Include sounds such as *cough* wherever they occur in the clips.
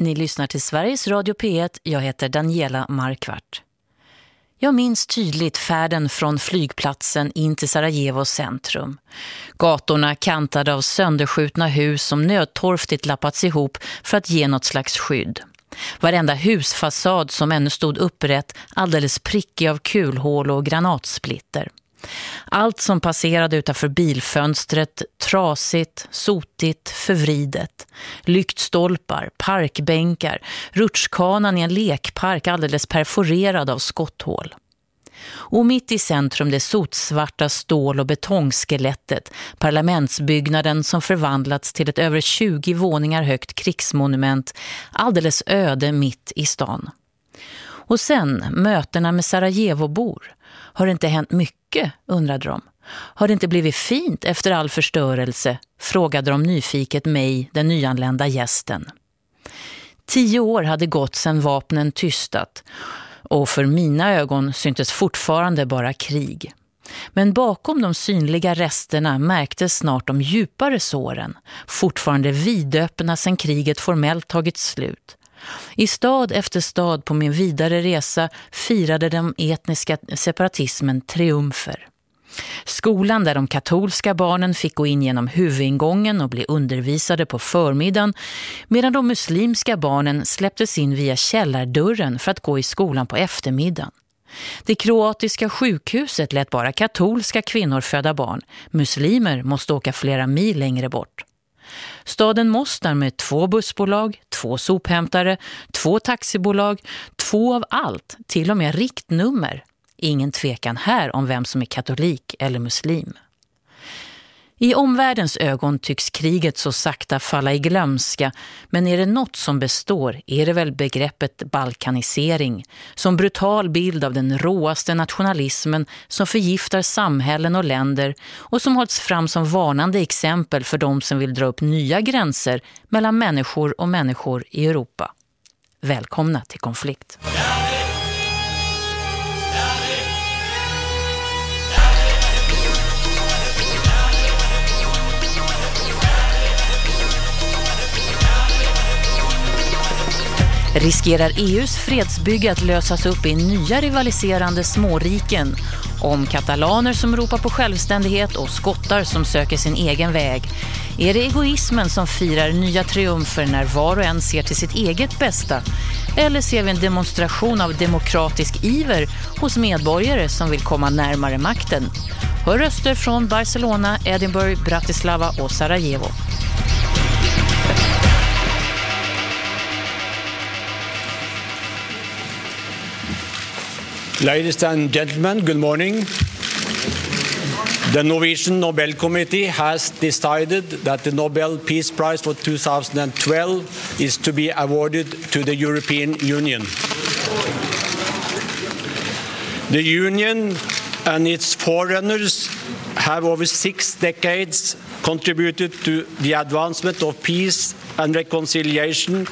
Ni lyssnar till Sveriges Radio P1. Jag heter Daniela Markvart. Jag minns tydligt färden från flygplatsen in till Sarajevos centrum. Gatorna kantade av sönderskjutna hus som nödtorftigt lappats ihop för att ge något slags skydd. Varenda husfasad som ännu stod upprätt alldeles prickig av kulhål och granatsplitter. Allt som passerade utanför bilfönstret, trasigt, sotigt, förvridet. Lyktstolpar, parkbänkar, rutschkanan i en lekpark alldeles perforerad av skotthål. Och mitt i centrum det sotsvarta stål- och betongskelettet, parlamentsbyggnaden som förvandlats till ett över 20 våningar högt krigsmonument, alldeles öde mitt i stan. Och sen mötena med Sarajevo-bor. Har det inte hänt mycket, undrade de. Har det inte blivit fint efter all förstörelse, frågade de nyfiket mig, den nyanlända gästen. Tio år hade gått sedan vapnen tystat och för mina ögon syntes fortfarande bara krig. Men bakom de synliga resterna märktes snart de djupare såren, fortfarande vidöppna sedan kriget formellt tagit slut. I stad efter stad på min vidare resa firade den etniska separatismen triumfer. Skolan där de katolska barnen fick gå in genom huvudingången och bli undervisade på förmiddagen medan de muslimska barnen släpptes in via källardörren för att gå i skolan på eftermiddagen. Det kroatiska sjukhuset lät bara katolska kvinnor föda barn. Muslimer måste åka flera mil längre bort. Staden Mostar med två bussbolag, två sophämtare, två taxibolag, två av allt, till och med riktnummer. Ingen tvekan här om vem som är katolik eller muslim. I omvärldens ögon tycks kriget så sakta falla i glömska, men är det något som består är det väl begreppet balkanisering, som brutal bild av den råaste nationalismen som förgiftar samhällen och länder och som hålls fram som varnande exempel för de som vill dra upp nya gränser mellan människor och människor i Europa. Välkomna till konflikt. Riskerar EUs fredsbygge att lösas upp i nya rivaliserande småriken om katalaner som ropar på självständighet och skottar som söker sin egen väg? Är det egoismen som firar nya triumfer när var och en ser till sitt eget bästa? Eller ser vi en demonstration av demokratisk iver hos medborgare som vill komma närmare makten? Hör röster från Barcelona, Edinburgh, Bratislava och Sarajevo. Ladies and gentlemen, good morning. The Norwegian Nobel Committee has decided that the Nobel Peace Prize for 2012 is to be awarded to the European Union. The Union and its forerunners have over six decades contributed to the advancement of peace and reconciliation,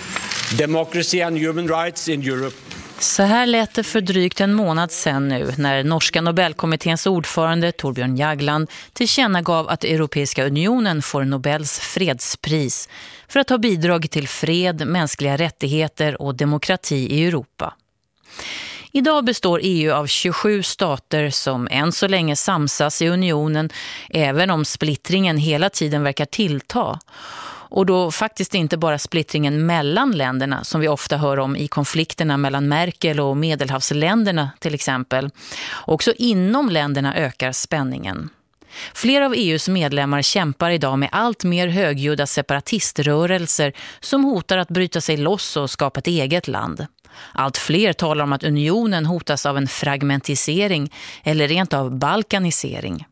democracy and human rights in Europe. Så här lät det för drygt en månad sedan nu när norska Nobelkommitténs ordförande Torbjörn Jagland tillkännagav att Europeiska unionen får Nobels fredspris för att ha bidragit till fred, mänskliga rättigheter och demokrati i Europa. Idag består EU av 27 stater som än så länge samsas i unionen även om splittringen hela tiden verkar tillta. Och då faktiskt inte bara splittringen mellan länderna som vi ofta hör om i konflikterna mellan Merkel och medelhavsländerna till exempel. Också inom länderna ökar spänningen. Flera av EUs medlemmar kämpar idag med allt mer högljudda separatiströrelser som hotar att bryta sig loss och skapa ett eget land. Allt fler talar om att unionen hotas av en fragmentisering eller rent av balkanisering.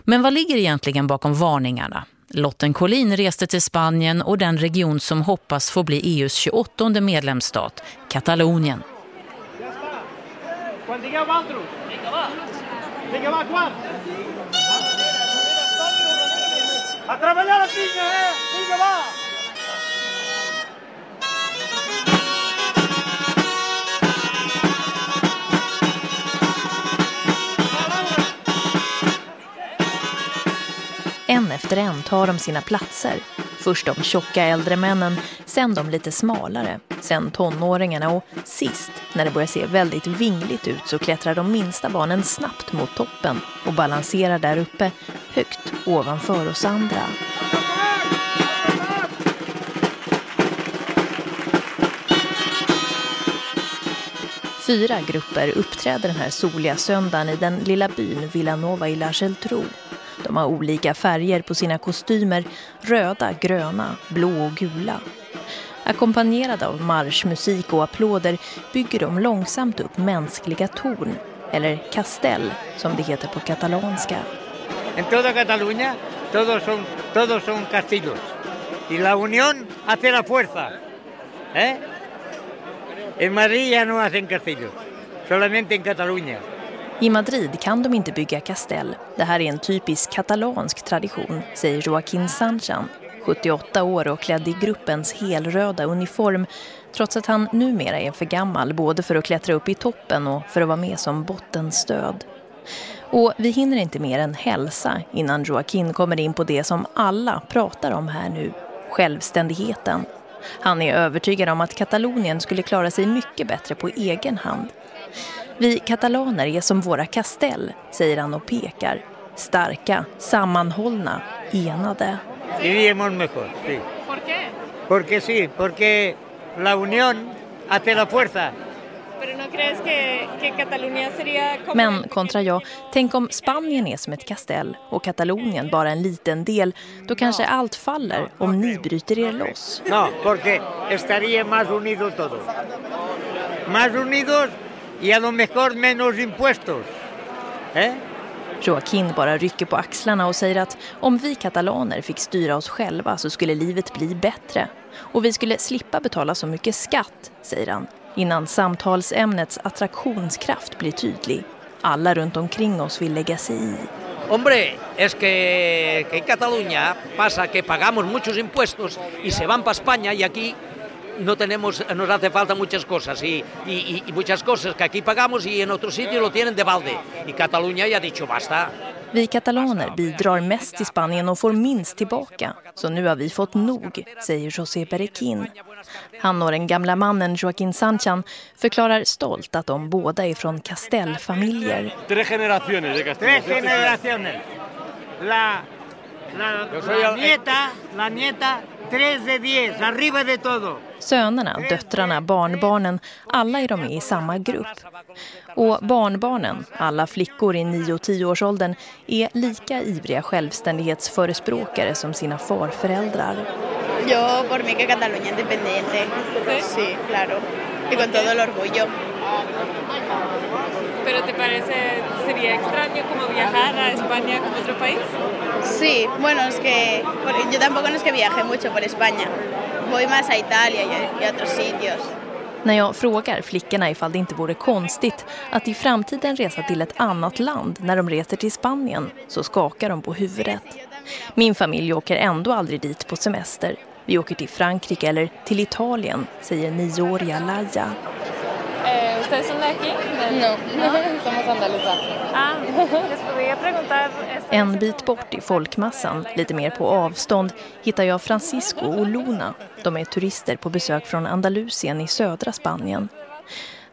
Men vad ligger egentligen bakom varningarna? Lotten Collin reste till Spanien och den region som hoppas få bli EUs 28 medlemsstat, Katalonien. A trabalhar a piña, eh! Vinga, va! En efter en tar de sina platser, Först de tjocka äldre männen, sen de lite smalare, sen tonåringarna och sist, när det börjar se väldigt vingligt ut så klättrar de minsta barnen snabbt mot toppen och balanserar där uppe, högt ovanför oss andra. Fyra grupper uppträder den här soliga söndagen i den lilla byn Villanova i La Geltrou. De har olika färger på sina kostymer, röda, gröna, blå och gula. Ackompanjerade av marschmusik och applåder bygger de långsamt upp mänskliga torn, eller castell som det heter på katalanska. En toda Cataluña todos son, todos son castillos. Y la unión hace la fuerza. ¿Eh? En Madrid ya no hacen castillos, solamente en Cataluña. I Madrid kan de inte bygga kastell. Det här är en typisk katalansk tradition, säger Joaquin Sanchan, 78 år och klädd i gruppens helröda uniform, trots att han numera är för gammal både för att klättra upp i toppen och för att vara med som bottenstöd. Och vi hinner inte mer än hälsa innan Joaquin kommer in på det som alla pratar om här nu, självständigheten. Han är övertygad om att Katalonien skulle klara sig mycket bättre på egen hand. Vi katalaner är som våra kastell, säger han och pekar. Starka, sammanhållna, enade. Vivíamos mejor, sí. ¿Por qué? Porque sí, porque la unión hace la fuerza. Men kontra jag, tänk om Spanien är som ett kastell och Katalonien bara en liten del, då kanske allt faller om ni bryter er loss. No, porque estaría más unidos todos. Más unidos y a lo mejor menos impuestos. Eh? Joaquin bara rycker på axlarna och säger att om vi katalaner fick styra oss själva så skulle livet bli bättre. Och vi skulle slippa betala så mycket skatt, säger han, innan samtalsämnets attraktionskraft blir tydlig. Alla runt omkring oss vill lägga sig i. Hombre, es que, que en Cataluña pasa que pagamos muchos impuestos y se van para España y aquí no tenemos, nos hace falta muchas cosas y, y, y, muchas cosas que aquí pagamos y en otro sitio lo tienen de balde. Y Cataluña ya ha dicho basta. Vi katalaner bidrar mest till Spanien och får minst tillbaka. Så nu har vi fått nog, säger José Berequin. Han och den gamla mannen Joaquín Sanchan förklarar stolt att de båda är från Castellfamiljer. Tre generationer de Castell. Tre generationer. La, la, la nieta, la nieta, tres de diez, arriba de todo. Sönerna, döttrarna, barnbarnen, alla är de med i samma grupp. Och barnbarnen, alla flickor i 9- och 10-årsåldern, är lika ivriga självständighetsförespråkare som sina farföräldrar. Yo por mí que Cataluña independiente. Sí, claro. Y con todo el orgullo. ¿Pero te parece, sería extraño como viajar a España como otro país? Sí, bueno, es que yo tampoco no es que viaje mucho por España. Voy más a Italia y a otros sitios. När jag frågar flickorna ifall det inte vore konstigt att i framtiden resa till ett annat land när de reser till Spanien så skakar de på huvudet. Min familj åker ändå aldrig dit på semester. Vi åker till Frankrike eller till Italien, säger nioåriga Laia. Eh, ¿Ustedes son de aquí? No, somos andaluzas. Ah, les podría preguntar... En bit bort i folkmassan, lite mer på avstånd, hittar jag Francisco och Luna. De är turister på besök från Andalusien i södra Spanien.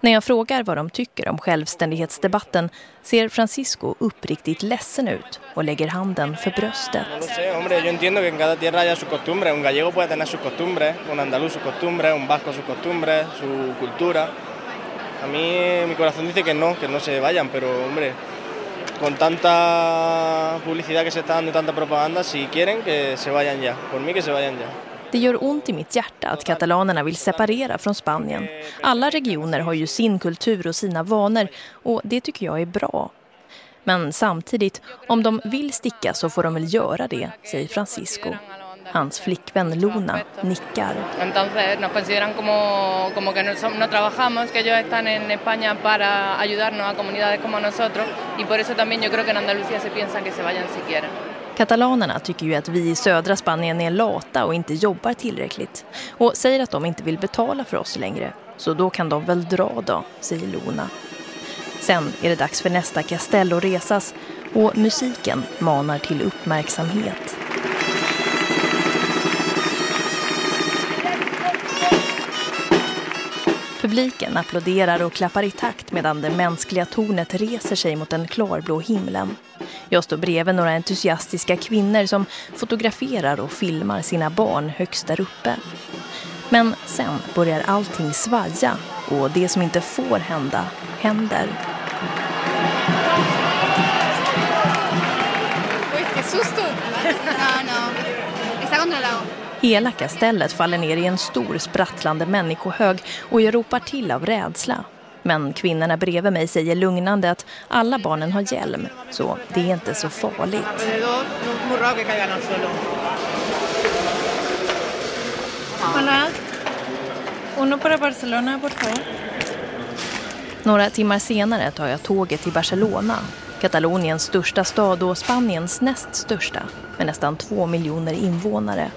När jag frågar vad de tycker om självständighetsdebatten ser Francisco uppriktigt ledsen ut och lägger handen för bröstet. A mí mi corazón dice que no, que no se vayan, pero hombre, con tanta publicidad que se está dando y tanta propaganda, si quieren que se vayan ya. Por mí que se vayan ya. Det gör ont i mitt hjärta att katalanerna vill separera från Spanien. Alla regioner har ju sin kultur och sina vanor och det tycker jag är bra. Men samtidigt, om de vill sticka så får de väl göra det, säger Francisco. Hans flickvän Luna nickar. Entonces nos consideran como, como que no, no trabajamos, que ellos están en España para ayudarnos a comunidades como nosotros y por eso también yo creo que en Andalucía se piensan que se vayan si quieren. Katalanerna tycker ju att vi i södra Spanien är lata och inte jobbar tillräckligt och säger att de inte vill betala för oss längre. Så då kan de väl dra då, säger Luna. Sen är det dags för nästa kastell att resas och musiken manar till uppmärksamhet. Publiken applåderar och klappar i takt medan det mänskliga tornet reser sig mot den klarblå himlen. Jag står bredvid några entusiastiska kvinnor som fotograferar och filmar sina barn högst där uppe. Men sen börjar allting svaja och det som inte får hända, händer. Hela kastellet faller ner i en stor sprattlande människohög och jag ropar till av rädsla. Men kvinnorna bredvid mig säger lugnande att alla barnen har hjälm, så det är inte så farligt. Hola. Uno para Barcelona, por favor. Några timmar senare tar jag tåget till Barcelona, Kataloniens största stad och Spaniens näst största, med nästan två miljoner invånare.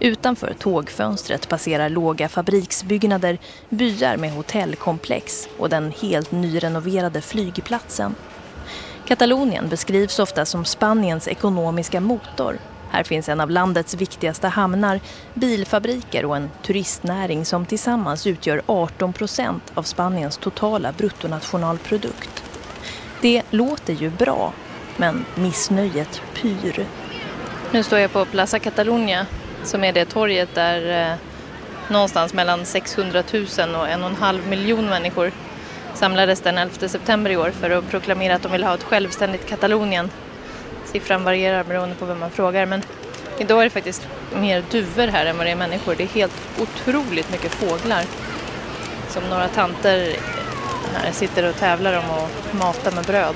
Utanför tågfönstret passerar låga fabriksbyggnader, byar med hotellkomplex och den helt nyrenoverade flygplatsen. Katalonien beskrivs ofta som Spaniens ekonomiska motor. Här finns en av landets viktigaste hamnar, bilfabriker och en turistnäring som tillsammans utgör 18 procent av Spaniens totala bruttonationalprodukt. Det låter ju bra, men missnöjet pyr. Nu står jag på Plaza Catalunya som är det torget där eh, någonstans mellan 600 000 och en och en halv miljon människor samlades den 11 september i år för att proklamera att de vill ha ett självständigt Katalonien. Siffran varierar beroende på vem man frågar men idag är det faktiskt mer duvor här än vad det är människor. Det är helt otroligt mycket fåglar som några tanter här sitter och tävlar om att mata med bröd.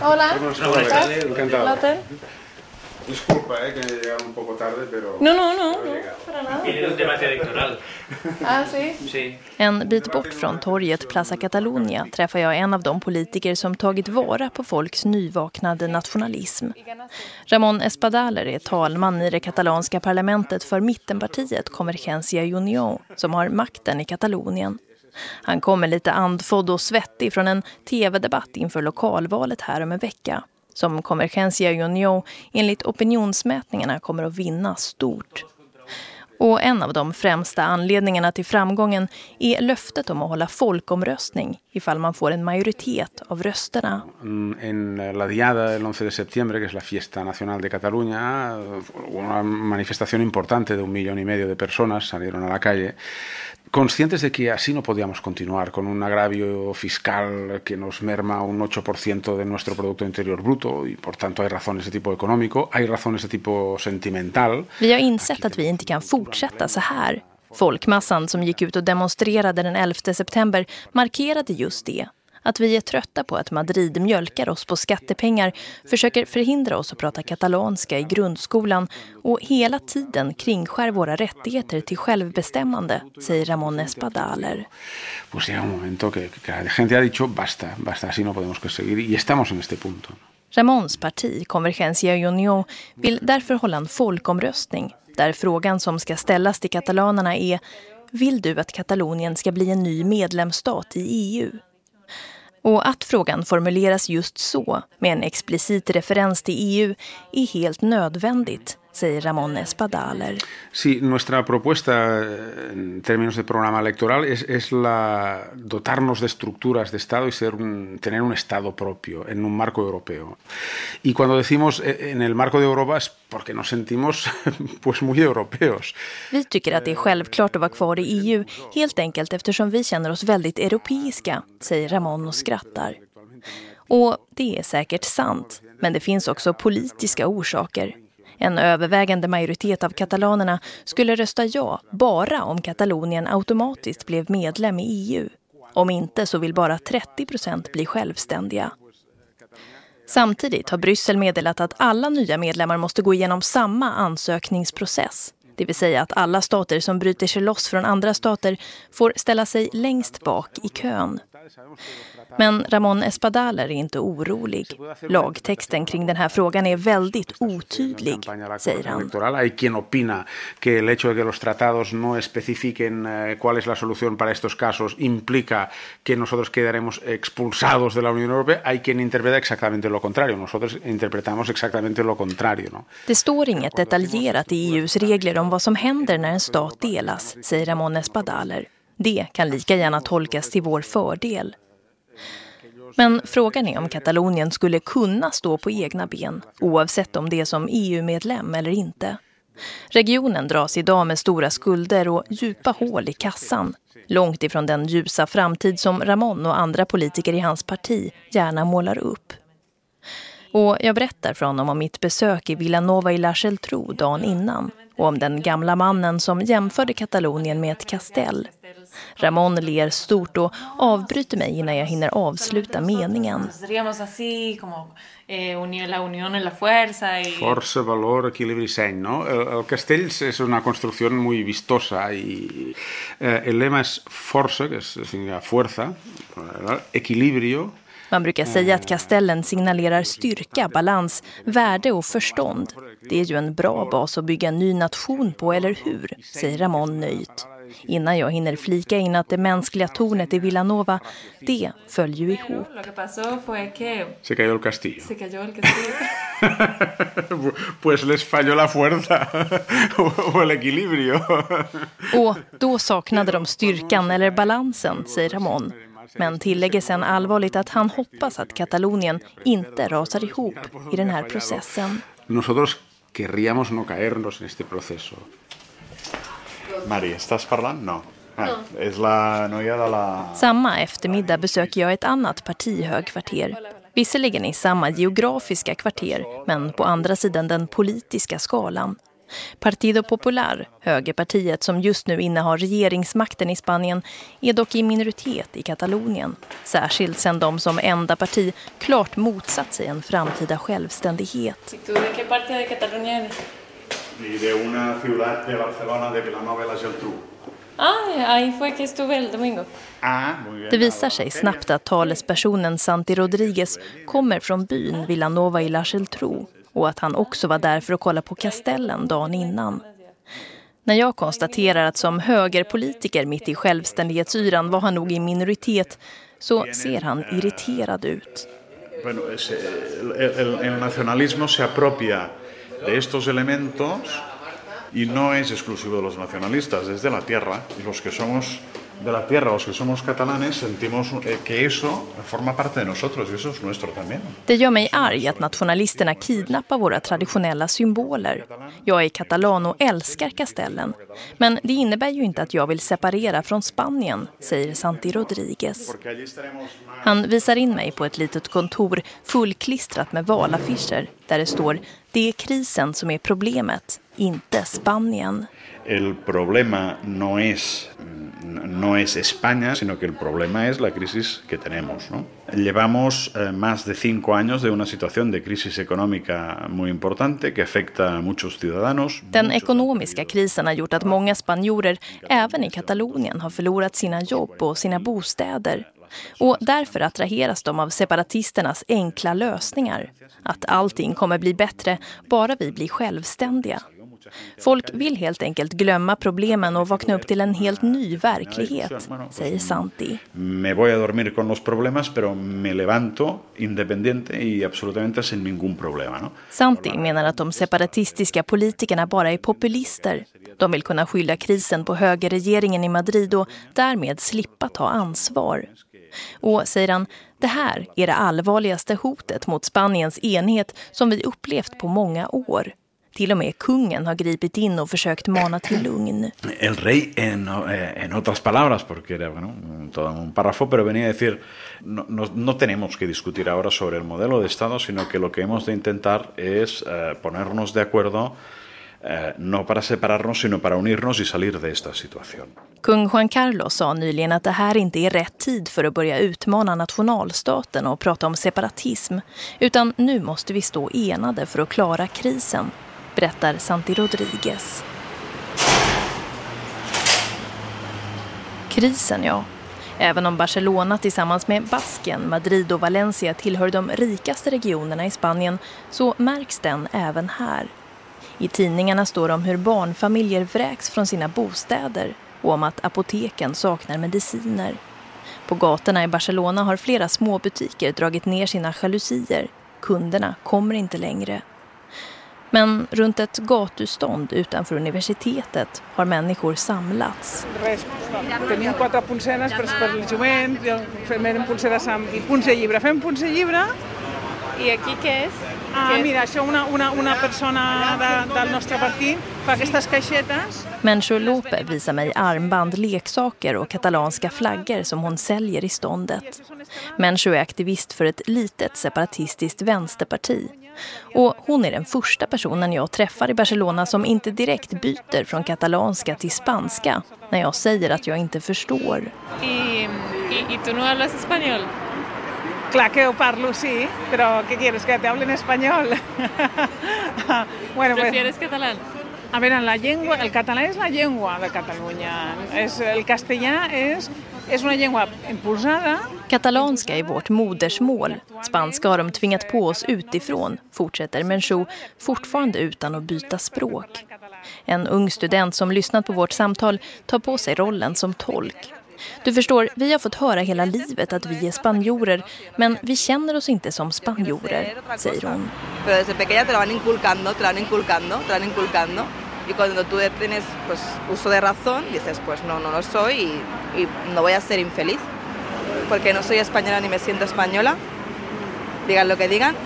Hola, Hola. Disculpa, eh, que he llegado un poco tarde, pero... No, no, no, no para nada. Viene de un debate electoral. Ah, sí? Sí. En bit bort från torget Plaza Catalunya träffar jag en av de politiker som tagit vara på folks nyvaknade nationalism. Ramon Espadaler är talman i det katalanska parlamentet för mittenpartiet Convergencia y Unión som har makten i Katalonien. Han kommer lite andfodd och svettig från en tv-debatt inför lokalvalet här om en vecka som Convergencia y Unión enligt opinionsmätningarna kommer att vinna stort. Och en av de främsta anledningarna till framgången är löftet om att hålla folkomröstning ifall man får en majoritet av rösterna. Mm, en eh, la diada del 11 de septiembre, que es la fiesta nacional de Cataluña, una manifestación importante de un millón y medio de personas salieron a la calle conscientes de que así no podíamos continuar con un agravio fiscal que nos merma un 8% de nuestro Producto Interior Bruto y por tanto hay razones de tipo económico, hay razones de tipo sentimental. Vi har insett att vi inte kan fortsätta så här. Folkmassan som gick ut och demonstrerade den 11 september markerade just det att vi är trötta på att Madrid mjölkar oss på skattepengar, försöker förhindra oss att prata katalanska i grundskolan och hela tiden kringskär våra rättigheter till självbestämmande, säger Ramon Espadaler. Pues llega un momento que, que la gente ha dicho basta, basta, así no podemos seguir y estamos en este punto. Ramons parti, Convergencia y Unión, vill därför hålla en folkomröstning där frågan som ska ställas till katalanerna är Vill du att Katalonien ska bli en ny medlemsstat i EU? Och att frågan formuleras just så, med en explicit referens till EU, är helt nödvändigt, säger Ramon Espadaler. Sí, nuestra propuesta en términos de programa electoral es, es la dotarnos de estructuras de Estado y ser un, tener un Estado propio en un marco europeo. Y cuando decimos en el marco de Europa es porque nos sentimos *laughs* pues muy europeos. Vi tycker att det är självklart att vara kvar i EU, helt enkelt eftersom vi känner oss väldigt europeiska, säger Ramon och skrattar. Och det är säkert sant, men det finns också politiska orsaker. En övervägande majoritet av katalanerna skulle rösta ja bara om Katalonien automatiskt blev medlem i EU. Om inte så vill bara 30 procent bli självständiga. Samtidigt har Bryssel meddelat att alla nya medlemmar måste gå igenom samma ansökningsprocess. Det vill säga att alla stater som bryter sig loss från andra stater får ställa sig längst bak i kön. Men Ramon Espadaler är inte orolig. Lagtexten kring den här frågan är väldigt otydlig, säger han. Hay quien opina que el hecho de que los tratados no especifiquen eh, cuál es la solución para estos casos implica que nosotros quedaremos expulsados de la Unión Europea. Hay quien interpreta exactamente lo contrario. Nosotros interpretamos exactamente lo contrario. ¿no? Det står inget detaljerat i EUs regler om vad som händer när en stat delas, säger Ramon Espadaler. Det kan lika gärna tolkas till vår fördel. Men frågan är om Katalonien skulle kunna stå på egna ben, oavsett om det är som EU-medlem eller inte. Regionen dras idag med stora skulder och djupa hål i kassan. Långt ifrån den ljusa framtid som Ramon och andra politiker i hans parti gärna målar upp. Och jag berättar för honom om mitt besök i Villanova i La Geltrú dagen innan och om den gamla mannen som jämförde Katalonien med ett kastell. Ramon ler stort och avbryter mig innan jag hinner avsluta meningen. Força, valor, equilibri seny, no? El, el castell és una construcció muy vistosa i eh, el lema és força, que significa fuerza, equilibrio, man brukar säga att kastellen signalerar styrka, balans, värde och förstånd. Det är ju en bra bas att bygga en ny nation på, eller hur? säger Ramon nöjt. Innan jag hinner flika in att det mänskliga tornet i Villanova, det föll ju ihop. Se cayó el castillo. Se cayó el castillo. *laughs* pues les falló la fuerza *laughs* o el equilibrio. och då saknade de styrkan eller balansen, säger Ramon men tillägger sen allvarligt att han hoppas att Katalonien inte rasar ihop i den här processen. Nosotros querríamos no caernos en este proceso. Mari, estás parlant? No. És la noia de la... Samma eftermiddag besöker jag ett annat partihögkvarter. Visserligen i samma geografiska kvarter, men på andra sidan den politiska skalan. Partido Popular, högerpartiet som just nu innehar regeringsmakten i Spanien, är dock i minoritet i Katalonien. Särskilt sedan de som enda parti klart motsatt sig en framtida självständighet. De una ciudad de Barcelona, de Vilanova la Geltrú. Ah, Det visar sig snabbt att talespersonen Santi Rodriguez kommer från byn Villanova i La Geltrú och att han också var där för att kolla på kastellen dagen innan. När jag konstaterar att som högerpolitiker mitt i självständighetsyran var han nog i minoritet så ser han irriterad ut. Bueno, el, el nacionalismo se apropia de estos elementos y no es exclusivo de los nacionalistas, es de la tierra. Y los que somos de la tierra, los que somos catalanes, sentimos eh, que eso forma parte de nosotros y eso es nuestro también. Det gör mig arg att nationalisterna kidnappar våra traditionella symboler. Jag är katalan och älskar kastellen. Men det innebär ju inte att jag vill separera från Spanien, säger Santi Rodriguez. Han visar in mig på ett litet kontor fullklistrat med valaffischer där det står det är krisen som är problemet, inte Spanien. El problema no es no es España, sino que el problema es la crisis que tenemos. ¿no? Llevamos eh, más de cinco años de una situación de crisis económica muy importante que afecta a muchos ciudadanos. Den ekonomiska krisen har gjort att många spanjorer, även i Katalonien, har förlorat sina jobb och sina bostäder. Och därför attraheras de av separatisternas enkla lösningar. Att allting kommer bli bättre bara vi blir självständiga. Folk vill helt enkelt glömma problemen och vakna upp till en helt ny verklighet, säger Santi. Me voy a dormir con los problemas, pero me levanto independiente y absolutamente sin ningún problema. Santi menar att de separatistiska politikerna bara är populister. De vill kunna skylla krisen på högerregeringen i Madrid och därmed slippa ta ansvar. Och, säger han, det här är det allvarligaste hotet mot Spaniens enhet som vi upplevt på många år. Till och med kungen har gripit in och försökt mana till lugn. El rey, en, eh, en otras palabras, porque era bueno, todo un párrafo, pero venía a decir, no, no, no, tenemos que discutir ahora sobre el modelo de Estado, sino que lo que hemos de intentar es eh, ponernos de acuerdo Eh, no para separarnos sino para unirnos y salir de esta situación. Kung Juan Carlos sa nyligen att det här inte är rätt tid för att börja utmana nationalstaten och prata om separatism, utan nu måste vi stå enade för att klara krisen berättar Santi Rodriguez. Krisen, ja. Även om Barcelona tillsammans med Basken, Madrid och Valencia tillhör de rikaste regionerna i Spanien så märks den även här. I tidningarna står om hur barnfamiljer vräks från sina bostäder och om att apoteken saknar mediciner. På gatorna i Barcelona har flera småbutiker dragit ner sina jalusier. Kunderna kommer inte längre. Men runt ett gatustånd utanför universitetet har människor samlats. Tenim quatre pulseres per, per el jovent, fem pulseres amb, i punts llibre. Fem punts llibre. I aquí què és? Ah, mira, això una, una, una persona de, del nostre partit fa aquestes caixetes. Människor Lope visar mig armband, leksaker och katalanska flaggor som hon säljer i ståndet. Människor är aktivist för ett litet separatistiskt vänsterparti. Och hon är den första personen jag träffar i Barcelona som inte direkt byter från katalanska till spanska när jag säger att jag inte förstår. I, i, i tu no hablas español? Clar que ho parlo, sí, però què quieres, que te hable en español? *laughs* bueno, ¿Prefieres pues, catalán? A veure, la llengua, el català és la llengua de Catalunya. És, el castellà és, és una llengua imposada. Katalanska är vårt modersmål. Spanska har de tvingat på oss utifrån, fortsätter Menchou, fortfarande utan att byta språk. En ung student som lyssnat på vårt samtal tar på sig rollen som tolk. Du förstår, vi har fått höra hela livet att vi är spanjorer, men vi känner oss inte som spanjorer, säger hon. Y cuando tú tienes pues, uso de razón, dices, pues no, no lo soy y, y no voy a ser infeliz. Porque no soy española ni me siento española. Digan lo que digan,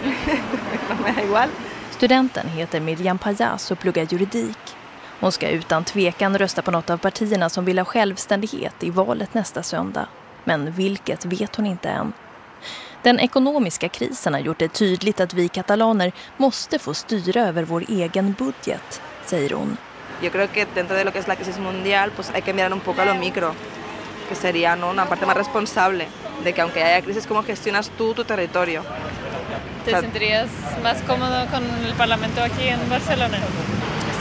*laughs* no me da igual. Studenten heter Miriam Payas och pluggar juridik. Hon ska utan tvekan rösta på något av partierna som vill ha självständighet i valet nästa söndag. Men vilket vet hon inte än. Den ekonomiska krisen har gjort det tydligt att vi katalaner måste få styra över vår egen budget, säger hon. Jag tror att dentro de lo que es la crisis mundial pues hay que mirar un poco a lo micro, que sería ¿no? una parte más responsable de que aunque haya crisis, cómo gestionas tú tu territorio. ¿Te sentirías más cómodo con el Parlamento aquí en Barcelona?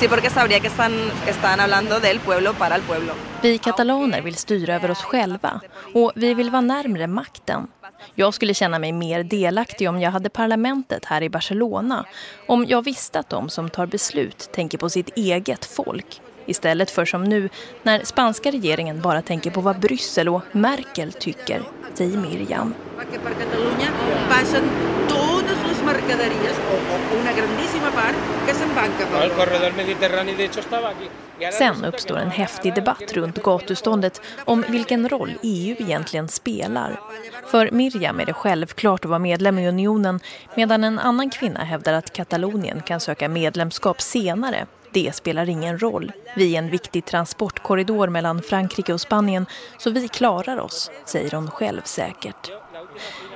Sí, porque sabría que están, que están hablando del pueblo para el pueblo. Vi katalaner vill styra över oss själva och vi vill vara närmare makten. Jag skulle känna mig mer delaktig om jag hade parlamentet här i Barcelona. Om jag visste att de som tar beslut tänker på sitt eget folk. Istället för som nu, när spanska regeringen bara tänker på vad Bryssel och Merkel tycker, säger Miriam. Mercaderies, o una grandíssima part, que se'n van cap a El corredor mediterráneo de hecho estaba aquí. Sen uppstår en häftig debatt runt gatuståndet om vilken roll EU egentligen spelar. För Miriam är det självklart att vara medlem i unionen medan en annan kvinna hävdar att Katalonien kan söka medlemskap senare. Det spelar ingen roll. Vi är en viktig transportkorridor mellan Frankrike och Spanien så vi klarar oss, säger hon självsäkert.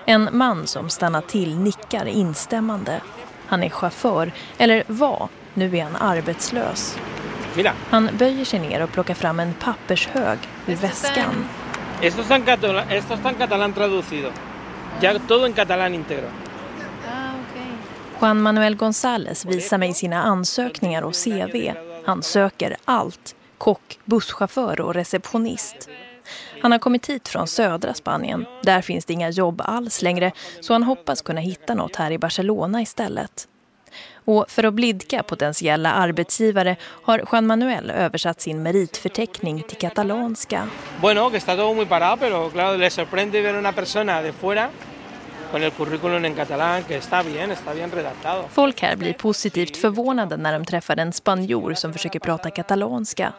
En man som stannar till nickar instämmande. Han är chaufför, eller var, nu är han arbetslös. Han böjer sig ner och plockar fram en pappershög ur väskan. Esto está en catalán, esto está en catalán traducido. Ya todo en catalán íntegro. Juan Manuel González visar mig sina ansökningar och CV. Han söker allt. Kock, busschaufför och receptionist. Han har kommit hit från södra Spanien. Där finns det inga jobb alls längre så han hoppas kunna hitta något här i Barcelona istället. Och för att blidka potentiella arbetsgivare har Juan Manuel översatt sin meritförteckning till katalanska. Bueno, que está todo muy parado, pero claro, le sorprende ver una persona de fuera con el currículum en catalán, que está bien, está bien redactado. Folk här blir positivt förvånade när de träffar en spanjor som försöker prata katalanska.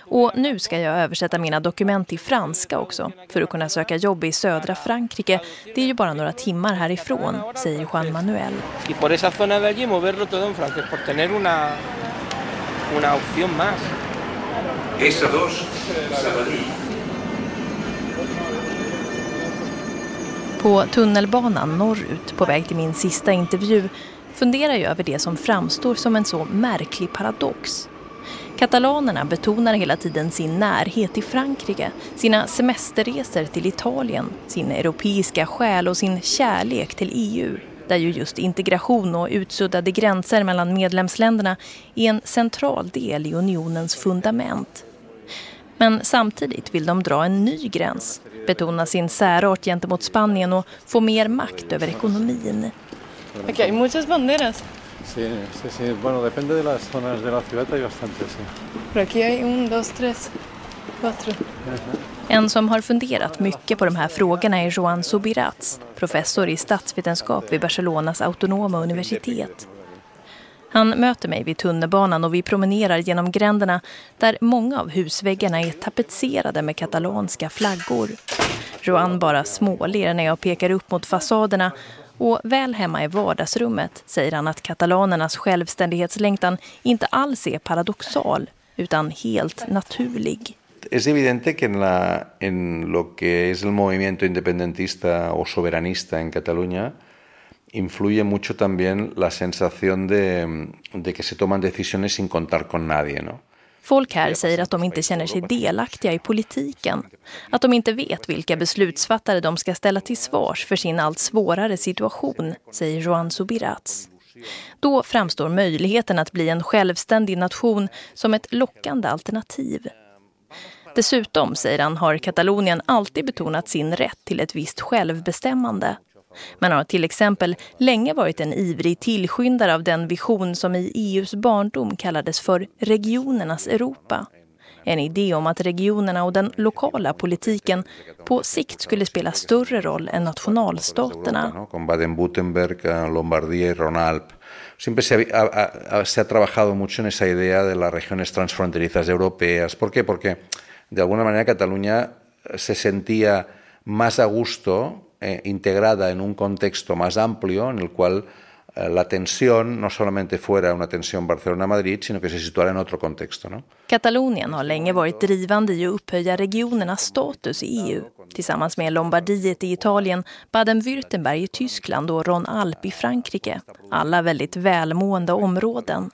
Och nu ska jag översätta mina dokument till franska också för att kunna söka jobb i södra Frankrike. Det är ju bara några timmar härifrån, säger Juan Manuel. Y por esa zona de allí moverlo todo en francés, por tener una, una opción más. Esa dos, Sabadell. På tunnelbanan norrut på väg till min sista intervju funderar jag över det som framstår som en så märklig paradox. Katalanerna betonar hela tiden sin närhet till Frankrike, sina semesterresor till Italien, sin europeiska själ och sin kärlek till EU där ju just integration och utsuddade gränser mellan medlemsländerna är en central del i unionens fundament. Men samtidigt vill de dra en ny gräns, betona sin särart gentemot Spanien och få mer makt över ekonomin. Okej, okay, muchas banderas. Sí, sí, sí. Bueno, depende de las zonas de la ciudad hay bastante, sí. Pero aquí hay un, dos, tres, cuatro. En som har funderat mycket på de här frågorna är Joan Subirats, professor i statsvetenskap vid Barcelonas autonoma universitet. Han möter mig vid tunnelbanan och vi promenerar genom gränderna där många av husväggarna är tapetserade med katalanska flaggor. Joan bara småler när jag pekar upp mot fasaderna och väl hemma i vardagsrummet säger han att katalanernas självständighetslängtan inte alls är paradoxal utan helt naturlig. Es evidente que en, la, en lo que es el movimiento independentista o soberanista en Cataluña influye mucho también la sensación de, de que se toman decisiones sin contar con nadie, ¿no? Folk här säger att de inte känner sig delaktiga i politiken. Att de inte vet vilka beslutsfattare de ska ställa till svars för sin allt svårare situation, säger Joan Subirats. Då framstår möjligheten att bli en självständig nation som ett lockande alternativ. Dessutom, säger han, har Katalonien alltid betonat sin rätt till ett visst självbestämmande. Man har till exempel länge varit en ivrig tillskyndare av den vision som i EUs barndom kallades för regionernas Europa. En idé om att regionerna och den lokala politiken på sikt skulle spela större roll än nationalstaterna. Baden-Württemberg, Lombardía y Rhône-Alpes. Siempre se ha, ha, se ha trabajado mucho en esa idea de las regiones transfronterizas europeas. ¿Por qué? Porque de alguna manera Cataluña se sentía más a gusto eh, integrada en un contexto más amplio en el cual eh, la tensión no solamente fuera una tensión Barcelona-Madrid sino que se situara en otro contexto. ¿no? Katalonien har länge varit drivande i att upphöja regionernas status i EU tillsammans med Lombardiet i Italien, Baden-Württemberg i Tyskland och Rhône-Alpes i Frankrike. Alla väldigt välmående områden.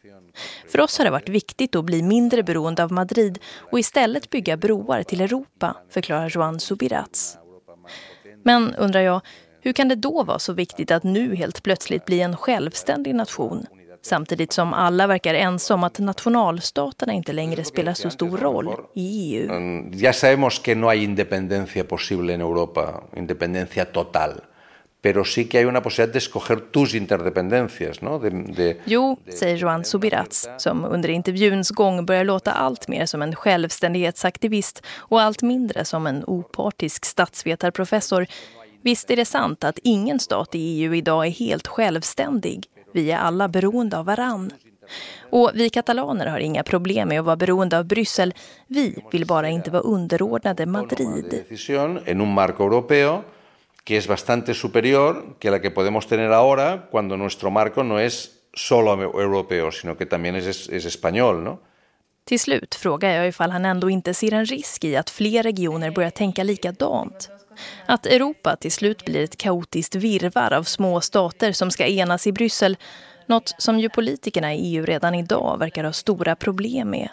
För oss har det varit viktigt att bli mindre beroende av Madrid och istället bygga broar till Europa, förklarar Joan Subirats. Men undrar jag, hur kan det då vara så viktigt att nu helt plötsligt bli en självständig nation? Samtidigt som alla verkar ense om att nationalstaterna inte längre spelar så stor roll i EU. Ja mm, sabemos que no hay independencia posible en Europa, independencia total. Pero sí que hay una posibilidad de escoger tus interdependencias, ¿no? De, de, jo, säger Joan Subirats, som under intervjuns gång börjar låta allt mer som en självständighetsaktivist och allt mindre som en opartisk statsvetarprofessor. Visst är det sant att ingen stat i EU idag är helt självständig. Vi är alla beroende av varann. Och vi katalaner har inga problem med att vara beroende av Bryssel. Vi vill bara inte vara underordnade Madrid. Que es bastante superior que la que podemos tener ahora cuando nuestro marco no es solo europeo, sino que también es, es español, ¿no? Till slut frågar jag ifall han ändå inte ser en risk i att fler regioner börjar tänka likadant. Att Europa till slut blir ett kaotiskt virvar av små stater som ska enas i Bryssel, något som ju politikerna i EU redan idag verkar ha stora problem med.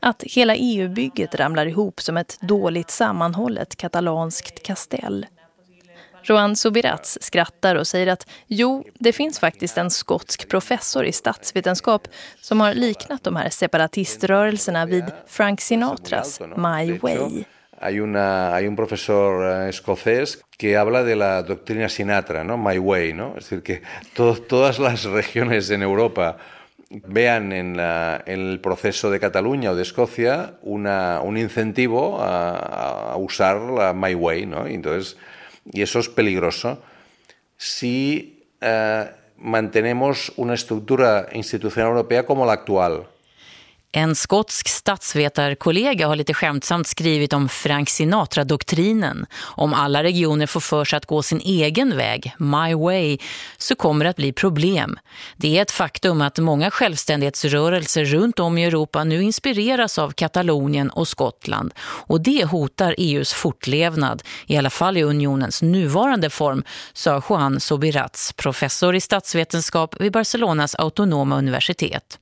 Att hela EU-bygget ramlar ihop som ett dåligt sammanhållet katalanskt kastell. Roan Subirats skrattar och säger att jo, det finns faktiskt en skotsk professor i statsvetenskap som har liknat de här separatiströrelserna vid Frank Sinatras My Way. Hay, una, hay un profesor eh, escocés que habla de la doctrina Sinatra, ¿no? My Way, ¿no? Es decir, que to todas las regiones en Europa vean en, la, en, el proceso de Cataluña o de Escocia una, un incentivo a, a usar la My Way, ¿no? Y entonces y eso es peligroso si eh, mantenemos una estructura institucional europea como la actual. En skotsk statsvetarkollega har lite skämtsamt skrivit om Frank Sinatra-doktrinen. Om alla regioner får för sig att gå sin egen väg, my way, så kommer det att bli problem. Det är ett faktum att många självständighetsrörelser runt om i Europa nu inspireras av Katalonien och Skottland. Och det hotar EUs fortlevnad, i alla fall i unionens nuvarande form, sa Juan Sobirats, professor i statsvetenskap vid Barcelonas autonoma universitet.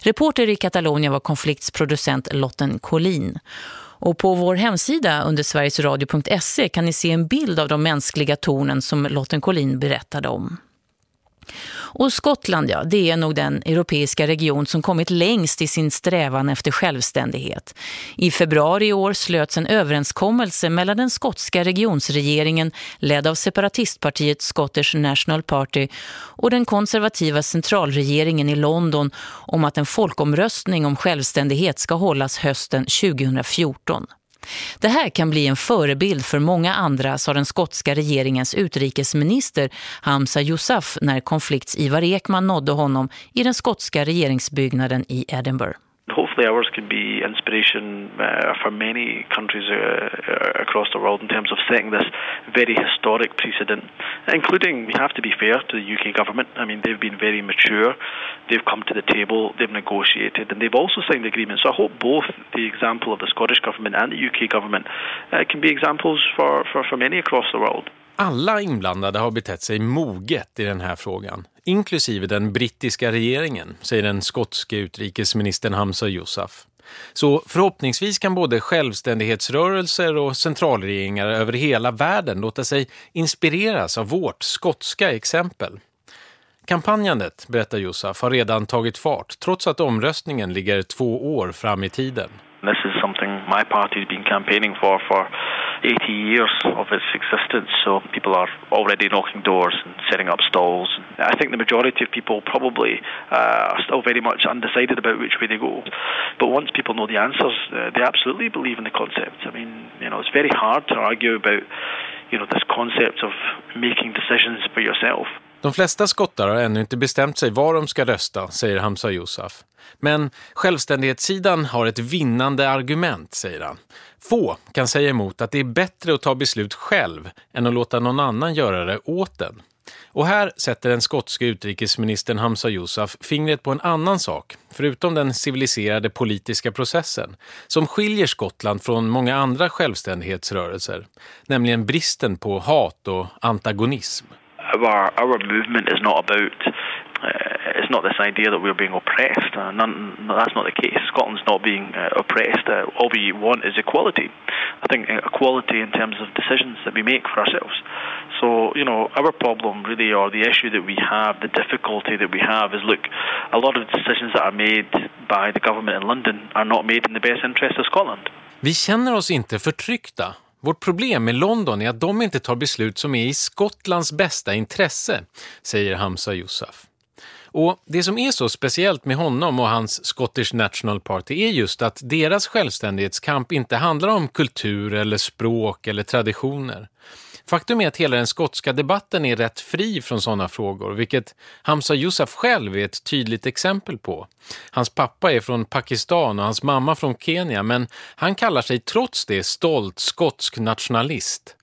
Reporter i Katalonien var konfliktsproducent Lotten Collin. Och på vår hemsida under sverigesradio.se kan ni se en bild av de mänskliga tornen som Lotten Collin berättade om. Och Skottland, ja, det är nog den europeiska region som kommit längst i sin strävan efter självständighet. I februari i år slöts en överenskommelse mellan den skotska regionsregeringen ledd av separatistpartiet Scottish National Party och den konservativa centralregeringen i London om att en folkomröstning om självständighet ska hållas hösten 2014. Det här kan bli en förebild för många andra, sa den skotska regeringens utrikesminister Hamza Yousaf när konflikts-Ivar Ekman nådde honom i den skotska regeringsbyggnaden i Edinburgh. Hopefully ours can be inspiration uh, for many countries uh, uh across the world in terms of setting this very historic precedent, including, we have to be fair to the UK government. I mean, they've been very mature, they've come to the table, they've negotiated, and they've also signed agreements. So I hope both the example of the Scottish government and the UK government uh, can be examples for, for, for many across the world. Alla inblandade har betett sig moget i den här frågan, inklusive den brittiska regeringen, säger den skotske utrikesministern Hamza Yousaf. Så förhoppningsvis kan både självständighetsrörelser och centralregeringar över hela världen låta sig inspireras av vårt skotska exempel. Kampanjandet, berättar Yousaf, har redan tagit fart trots att omröstningen ligger två år fram i tiden. This is something my party has been campaigning for for 80 years of its existence. So people are already knocking doors and setting up stalls. I think the majority of people probably uh, are still very much undecided about which way they go. But once people know the answers, uh, they absolutely believe in the concept. I mean, you know, it's very hard to argue about, you know, this concept of making decisions for yourself. De flesta skottar har ännu inte bestämt sig var de ska rösta, säger Hamza Yousaf. Men självständighetssidan har ett vinnande argument, säger han. Få kan säga emot att det är bättre att ta beslut själv än att låta någon annan göra det åt den. Och här sätter den skotska utrikesministern Hamza Yousaf fingret på en annan sak, förutom den civiliserade politiska processen, som skiljer Skottland från många andra självständighetsrörelser, nämligen bristen på hat och antagonism. Our, our movement is not about uh, it's not this idea that we're being oppressed. Uh, none, no, that's not the case. Scotland's not being uh, oppressed. Uh, all we want is equality. I think equality in terms of decisions that we make for ourselves. So, you know, our problem really, or the issue that we have, the difficulty that we have is, look, a lot of decisions that are made by the government in London are not made in the best interest of Scotland. Vi känner oss inte förtryckta. Vårt problem med London är att de inte tar beslut som är i Skottlands bästa intresse, säger Hamza Yousaf. Och det som är så speciellt med honom och hans Scottish National Party är just att deras självständighetskamp inte handlar om kultur eller språk eller traditioner. Faktum är att hela den skotska debatten är rätt fri från sådana frågor, vilket Hamza Yousaf själv är ett tydligt exempel på. Hans pappa är från Pakistan och hans mamma från Kenya, men han kallar sig trots det stolt skotsk nationalist.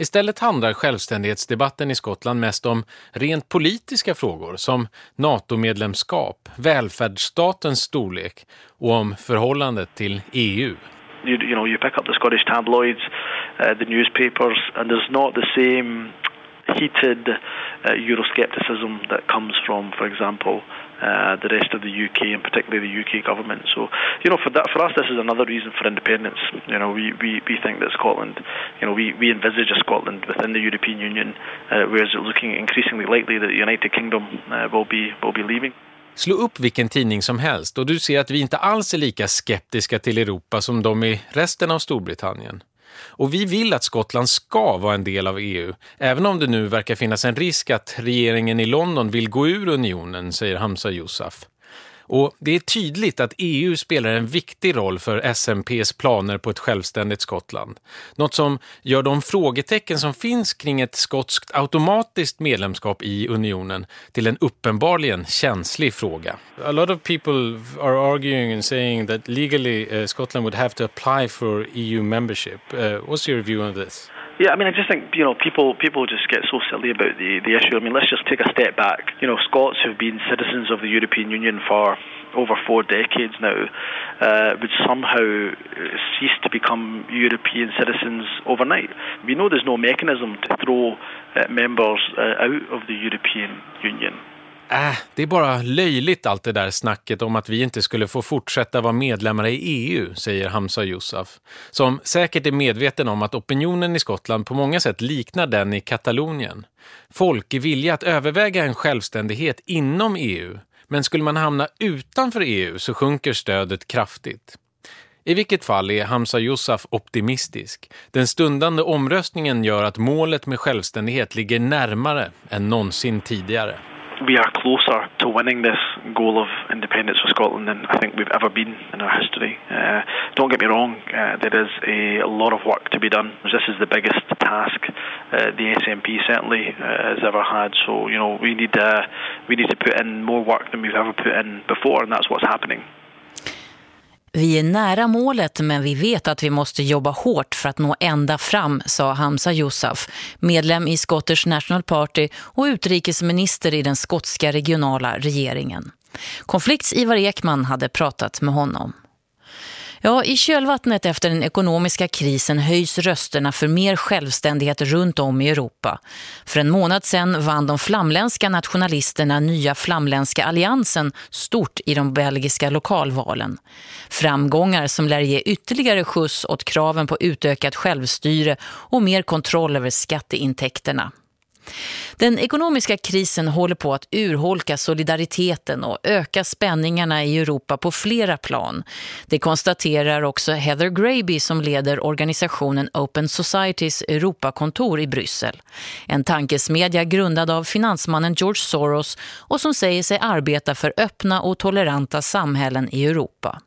Istället handlar självständighetsdebatten i Skottland mest om rent politiska frågor som NATO-medlemskap, välfärdsstatens storlek och om förhållandet till EU. You, you know, you pick up the Scottish tabloids, uh, the newspapers, and there's not the same heated uh, Euroscepticism that comes from, for example, uh, the rest of the UK and particularly the UK government. So, you know, for that, for us, this is another reason for independence. You know, we, we, we think that Scotland, you know, we, we envisage a Scotland within the European Union, uh, whereas it's looking increasingly likely that the United Kingdom uh, will be will be leaving. Slå upp vilken tidning som helst och du ser att vi inte alls är lika skeptiska till Europa som de i resten av Storbritannien. Och vi vill att Skottland ska vara en del av EU, även om det nu verkar finnas en risk att regeringen i London vill gå ur unionen, säger Hamza Yousaf. Och det är tydligt att EU spelar en viktig roll för SMPs planer på ett självständigt Skottland. Något som gör de frågetecken som finns kring ett skotskt automatiskt medlemskap i unionen till en uppenbarligen känslig fråga. A lot of people are arguing and saying that legally uh, Scotland would have to apply for EU membership. Uh, what's your view on this? Yeah, I mean, I just think you know people people just get so silly about the the issue. I mean, let's just take a step back. You know, Scots have been citizens of the European Union for over four decades now, uh, would somehow cease to become European citizens overnight. We know there's no mechanism to throw uh, members uh, out of the European Union. Äh, det är bara löjligt allt det där snacket om att vi inte skulle få fortsätta vara medlemmar i EU, säger Hamza Yousaf, som säkert är medveten om att opinionen i Skottland på många sätt liknar den i Katalonien. Folk är villiga att överväga en självständighet inom EU, men skulle man hamna utanför EU så sjunker stödet kraftigt. I vilket fall är Hamza Yousaf optimistisk. Den stundande omröstningen gör att målet med självständighet ligger närmare än någonsin tidigare. We are closer to winning this goal of independence for Scotland than I think we've ever been in our history. Uh, don't get me wrong, uh, there is a, a, lot of work to be done. This is the biggest task uh, the SNP certainly uh, has ever had. So you know we need uh, we need to put in more work than we've ever put in before, and that's what's happening. Vi är nära målet men vi vet att vi måste jobba hårt för att nå ända fram, sa Hamza Yousaf, medlem i Scottish National Party och utrikesminister i den skotska regionala regeringen. Konflikts Ivar Ekman hade pratat med honom. Ja, i kölvattnet efter den ekonomiska krisen höjs rösterna för mer självständighet runt om i Europa. För en månad sedan vann de flamländska nationalisterna nya flamländska alliansen stort i de belgiska lokalvalen. Framgångar som lär ge ytterligare skjuts åt kraven på utökat självstyre och mer kontroll över skatteintäkterna. Den ekonomiska krisen håller på att urholka solidariteten och öka spänningarna i Europa på flera plan. Det konstaterar också Heather Graby som leder organisationen Open Societies Europakontor i Bryssel. En tankesmedja grundad av finansmannen George Soros och som säger sig arbeta för öppna och toleranta samhällen i Europa.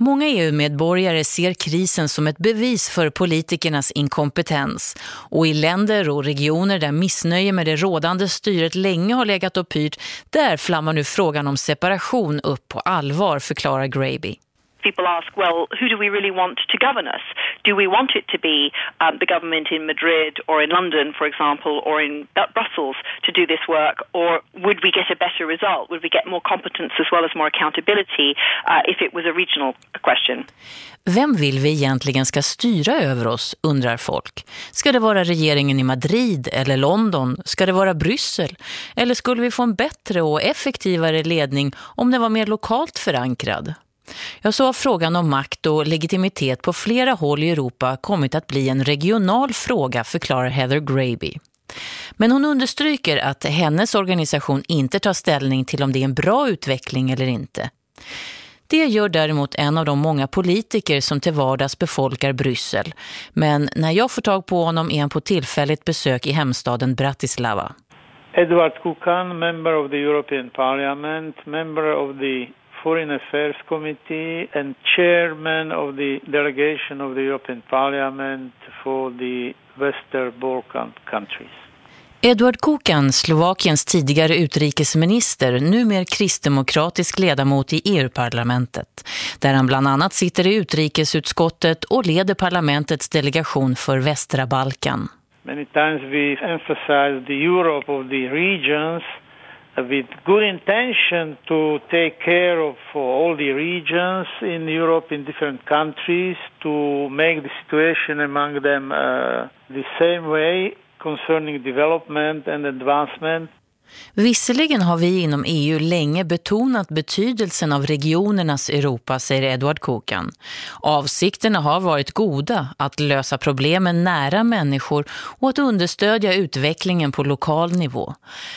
Många EU-medborgare ser krisen som ett bevis för politikernas inkompetens och i länder och regioner där missnöje med det rådande styret länge har legat och pyrt, där flammar nu frågan om separation upp på allvar, förklarar Graby people ask, well, who do we really want to govern us? Do we want it to be um, the government in Madrid or in London, for example, or in uh, Brussels to do this work, or would we get a better result? Would we get more competence as well as more accountability uh, if it was a regional question? Vem vill vi egentligen ska styra över oss, undrar folk. Ska det vara regeringen i Madrid eller London? Ska det vara Bryssel? Eller skulle vi få en bättre och effektivare ledning om den var mer lokalt förankrad? Jag så har frågan om makt och legitimitet på flera håll i Europa kommit att bli en regional fråga, förklarar Heather Graby. Men hon understryker att hennes organisation inte tar ställning till om det är en bra utveckling eller inte. Det gör däremot en av de många politiker som till vardags befolkar Bryssel. Men när jag får tag på honom är han på tillfälligt besök i hemstaden Bratislava. Edward Kukan, member of the European Parliament, member of the Foreign Affairs Committee and chairman of the delegation of the European Parliament for the Western Balkan countries. Edward Kukan, Slovakiens tidigare utrikesminister, numera kristdemokratisk ledamot i EU-parlamentet, där han bland annat sitter i utrikesutskottet och leder parlamentets delegation för Västra Balkan. Many times we emphasize the Europe of the regions with good intention to take care of all the regions in Europe in different countries to make the situation among them uh, the same way concerning development and advancement Visserligen har vi inom EU länge betonat betydelsen av regionernas Europa, säger Edward Kokan. Avsikterna har varit goda att lösa problemen nära människor och att understödja utvecklingen på lokal nivå.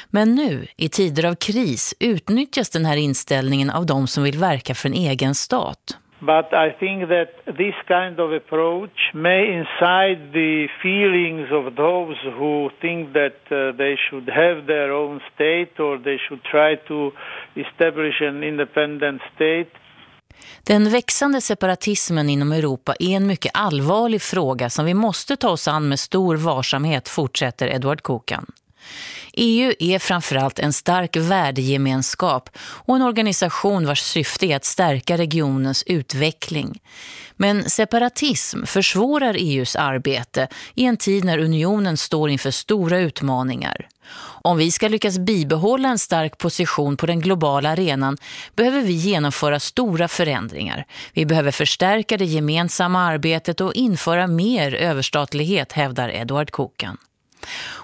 Men nu, i tider av kris, utnyttjas den här inställningen av de som vill verka för en egen stat. But I think that this kind of approach may incite the feelings of those who think that uh, they should have their own state or they should try to establish an independent state. Den växande separatismen inom Europa är en mycket allvarlig fråga som vi måste ta oss an med stor varsamhet, fortsätter Edward Kokan. EU är framförallt en stark värdegemenskap och en organisation vars syfte är att stärka regionens utveckling. Men separatism försvårar EUs arbete i en tid när unionen står inför stora utmaningar. Om vi ska lyckas bibehålla en stark position på den globala arenan behöver vi genomföra stora förändringar. Vi behöver förstärka det gemensamma arbetet och införa mer överstatlighet, hävdar Edward Kokan.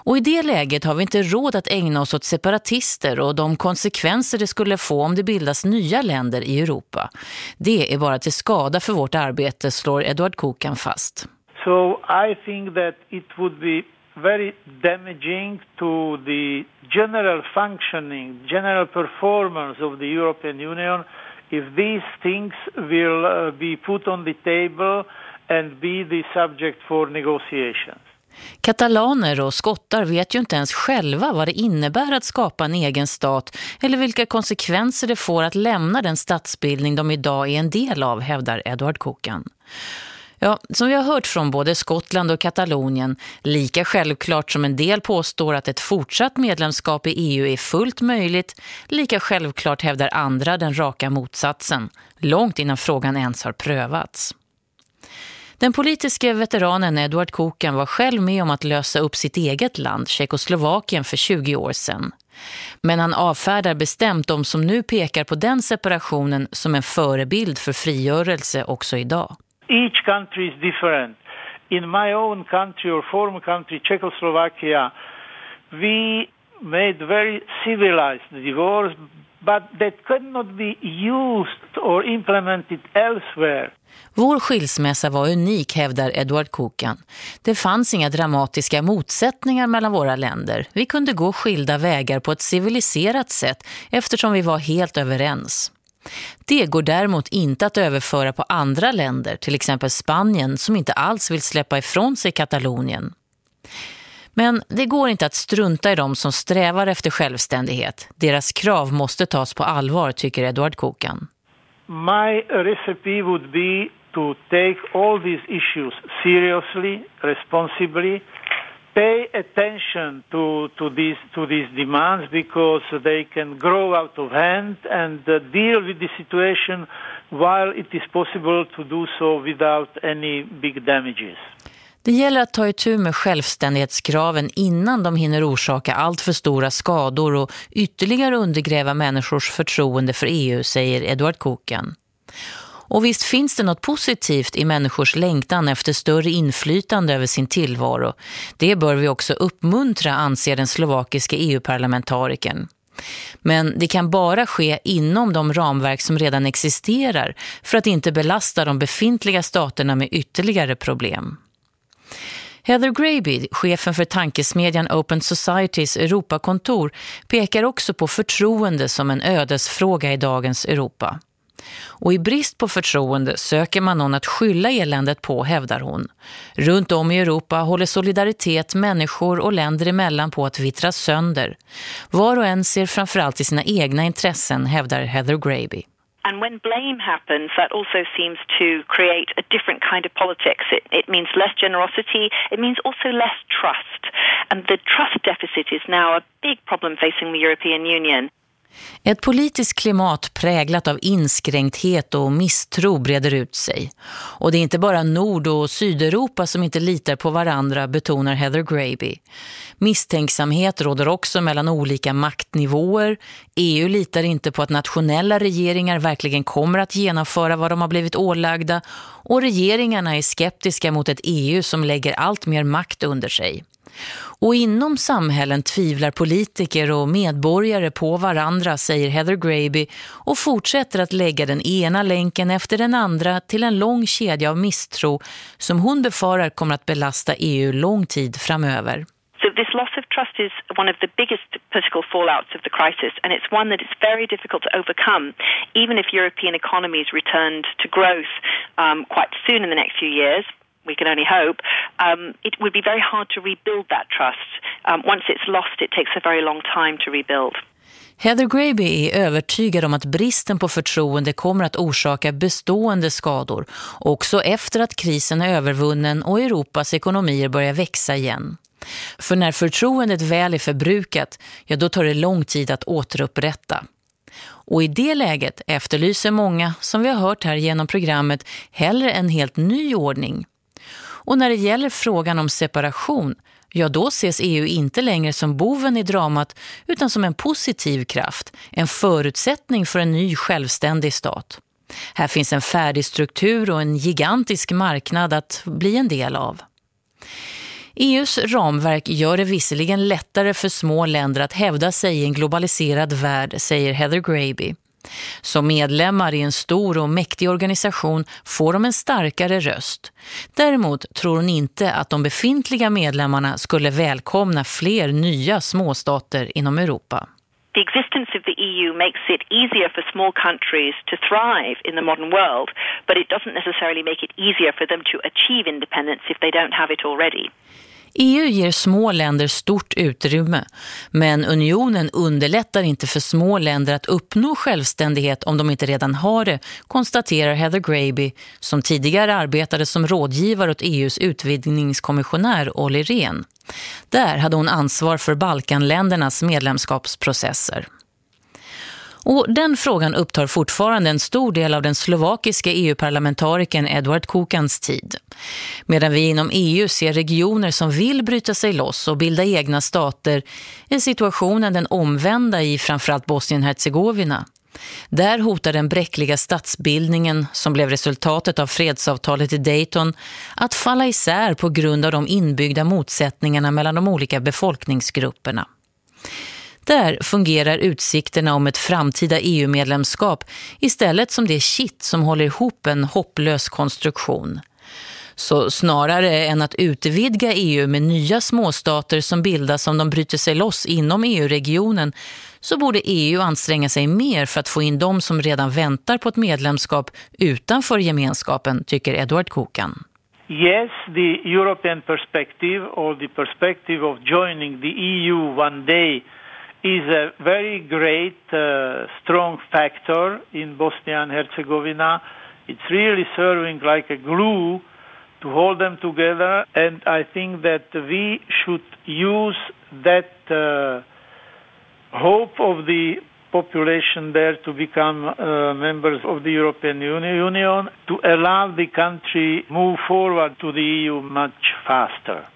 Och i det läget har vi inte råd att ägna oss åt separatister och de konsekvenser det skulle få om det bildas nya länder i Europa. Det är bara till skada för vårt arbete, slår Edward Kukan fast. So I think that it would be very damaging to the general functioning, general performance of the European Union if these things will uh, be put on the table and be the subject for negotiations. Katalaner och skottar vet ju inte ens själva vad det innebär att skapa en egen stat eller vilka konsekvenser det får att lämna den statsbildning de idag är en del av, hävdar Edward Kukan. Ja, som vi har hört från både Skottland och Katalonien, lika självklart som en del påstår att ett fortsatt medlemskap i EU är fullt möjligt, lika självklart hävdar andra den raka motsatsen, långt innan frågan ens har prövats. Den politiska veteranen Edward Kukan var själv med om att lösa upp sitt eget land, Tjeckoslovakien, för 20 år sedan. Men han avfärdar bestämt de som nu pekar på den separationen som en förebild för frigörelse också idag. Each country is different. In my own country or former country, Czechoslovakia, we made very civilized divorce, but that could not be used or implemented elsewhere. Vår skilsmässa var unik, hävdar Edward Kukan. Det fanns inga dramatiska motsättningar mellan våra länder. Vi kunde gå skilda vägar på ett civiliserat sätt eftersom vi var helt överens. Det går däremot inte att överföra på andra länder, till exempel Spanien som inte alls vill släppa ifrån sig Katalonien. Men det går inte att strunta i dem som strävar efter självständighet. Deras krav måste tas på allvar, tycker Edward Kokan. My recipe would be to take all these issues seriously, responsibly, pay attention to, to, these, to these demands because they can grow out of hand and uh, deal with the situation while it is possible to do so without any big damages. Det gäller att ta itu med självständighetskraven innan de hinner orsaka allt för stora skador och ytterligare undergräva människors förtroende för EU, säger Edward Koken. Och visst finns det något positivt i människors längtan efter större inflytande över sin tillvaro. Det bör vi också uppmuntra, anser den slovakiska EU-parlamentarikern. Men det kan bara ske inom de ramverk som redan existerar för att inte belasta de befintliga staterna med ytterligare problem. Heather Graby, chefen för tankesmedjan Open Societies Europakontor, pekar också på förtroende som en ödesfråga i dagens Europa. Och i brist på förtroende söker man någon att skylla eländet på, hävdar hon. Runt om i Europa håller solidaritet människor och länder emellan på att vittra sönder. Var och en ser framförallt till sina egna intressen, hävdar Heather Graby. And when blame happens, that also seems to create a different kind of politics. It, it, means less generosity. It means also less trust. And the trust deficit is now a big problem facing the European Union. Ett politiskt klimat präglat av inskränkthet och misstro breder ut sig. Och det är inte bara Nord- och Sydeuropa som inte litar på varandra, betonar Heather Graby. Misstänksamhet råder också mellan olika maktnivåer. EU litar inte på att nationella regeringar verkligen kommer att genomföra vad de har blivit ålagda. Och regeringarna är skeptiska mot ett EU som lägger allt mer makt under sig. Och inom samhällen tvivlar politiker och medborgare på varandra, säger Heather Graby och fortsätter att lägga den ena länken efter den andra till en lång kedja av misstro som hon befarar kommer att belasta EU lång tid framöver. So this loss of trust is one of the biggest political fallouts of the crisis, and it's one that is very difficult to overcome, even if European economies returned to growth um, quite soon in the next few years we can only hope, um, it would be very hard to rebuild that trust. Um, once it's lost, it takes a very long time to rebuild. Heather Graby är övertygad om att bristen på förtroende kommer att orsaka bestående skador, också efter att krisen är övervunnen och Europas ekonomier börjar växa igen. För när förtroendet väl är förbrukat, ja då tar det lång tid att återupprätta. Och i det läget efterlyser många, som vi har hört här genom programmet, hellre en helt ny ordning. Och när det gäller frågan om separation, ja då ses EU inte längre som boven i dramat utan som en positiv kraft, en förutsättning för en ny självständig stat. Här finns en färdig struktur och en gigantisk marknad att bli en del av. EUs ramverk gör det visserligen lättare för små länder att hävda sig i en globaliserad värld, säger Heather Graby. Som medlemmar i en stor och mäktig organisation får de en starkare röst. Däremot tror hon inte att de befintliga medlemmarna skulle välkomna fler nya småstater inom Europa. the existence of the EU makes it easier for small countries to thrive in the modern world, but it doesn't necessarily make it easier for them to achieve independence if they don't have it already. EU ger små länder stort utrymme, men unionen underlättar inte för små länder att uppnå självständighet om de inte redan har det, konstaterar Heather Graby, som tidigare arbetade som rådgivare åt EUs utvidgningskommissionär Olli Rehn. Där hade hon ansvar för Balkanländernas medlemskapsprocesser. Och den frågan upptar fortfarande en stor del av den slovakiska EU-parlamentarikern Edward Kukans tid. Medan vi inom EU ser regioner som vill bryta sig loss och bilda egna stater är situationen den omvända i framförallt Bosnien-Herzegovina. Där hotar den bräckliga statsbildningen som blev resultatet av fredsavtalet i Dayton att falla isär på grund av de inbyggda motsättningarna mellan de olika befolkningsgrupperna. Där fungerar utsikterna om ett framtida EU-medlemskap istället som det kitt som håller ihop en hopplös konstruktion. Så snarare än att utvidga EU med nya småstater som bildas om de bryter sig loss inom EU-regionen så borde EU anstränga sig mer för att få in de som redan väntar på ett medlemskap utanför gemenskapen, tycker Edward Kokan. Yes, the European perspective or the perspective of joining the EU one day is a very great, uh, strong factor in Bosnia and Herzegovina. It's really serving like a glue to hold them together, and I think that we should use that uh, hope of the population there to become uh, members of the European Union to allow the country move forward to the EU much faster.